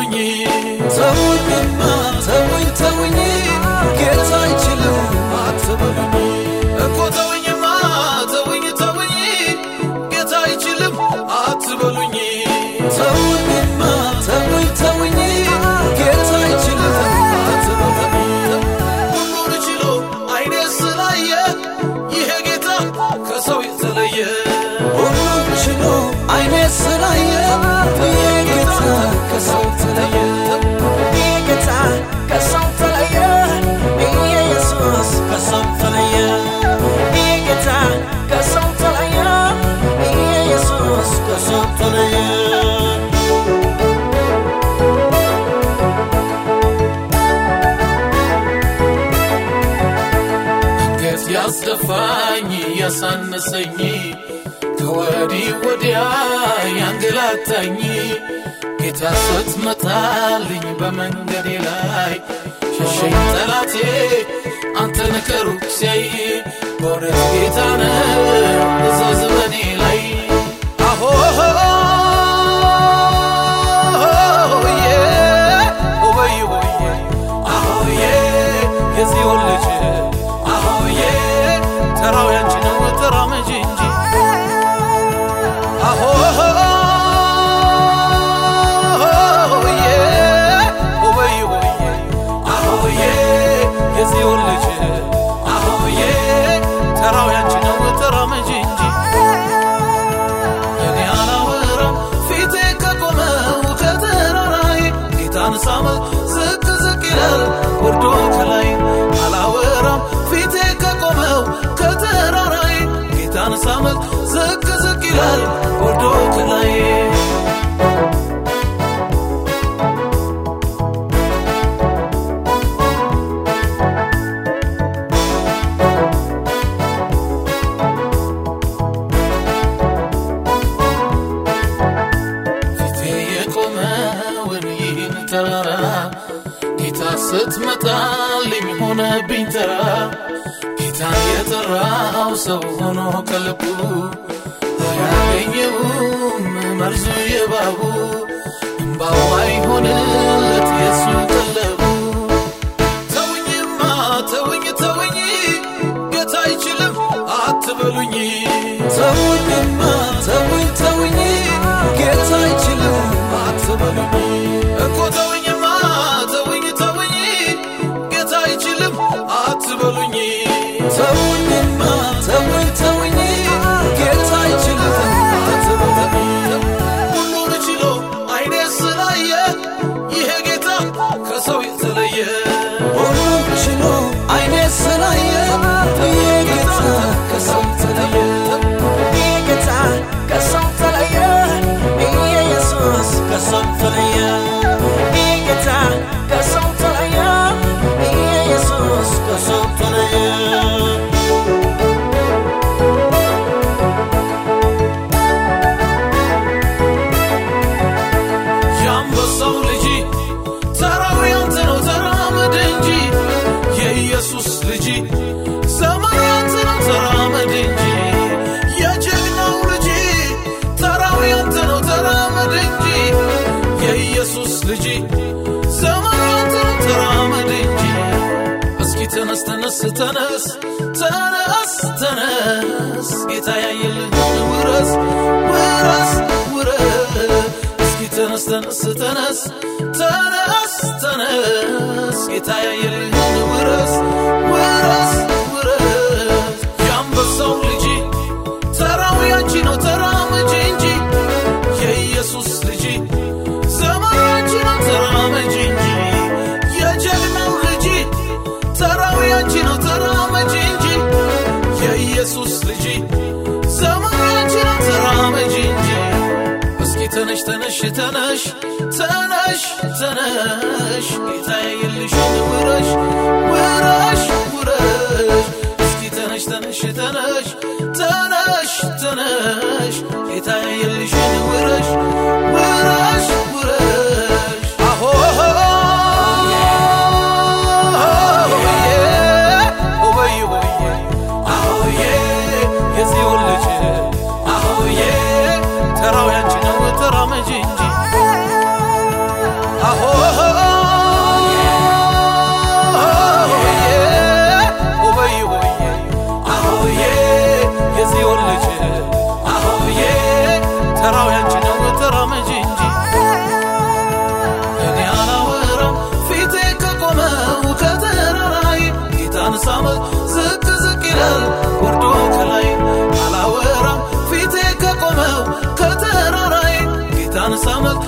አድኑኝ ሰው ተውኝ ተውኝ ያስደፋኝ ያሳነሰኝ ከወዲህ ወዲያ ያንገላታኝ ጌታ ስትመጣልኝ በመንገዴ ላይ ሸሸኝ ጠላቴ አንተ ነህ ሲያይ በእውነት ጌታ ነህ የጽዮን ልጅ። አሁዬ ተራው القلب وردو تغير ጌታ ስትመጣ ልኝ ሆነብኝ ተራ ጌታ የተራው ሰው ሆኖ ከልቡ አላገኘውም መርዙ የባቡ እምባው አይሆንለት የሱ ተነስ ተነስ ተነስ ተነስ። ጌታ ያየልህን ውረስ ውረስ ውረስ። እስኪ ተነስ ተነስ ተነስ ተነስ ተነስ። ጌታ ያየልህን ውረስ ውረስ። ተነሽ ተነሽ ተነሽ ተነሽ ተነሽ ጌታዬ የልሽ ውረሽ ውረሽ ውረሽ እስኪ ተነሽ ተነሽ ተነሽ ተነሽ ተነሽ ጌታዬ የልሽ ቆመው ከተራራዬ ጌታን ሳመልክ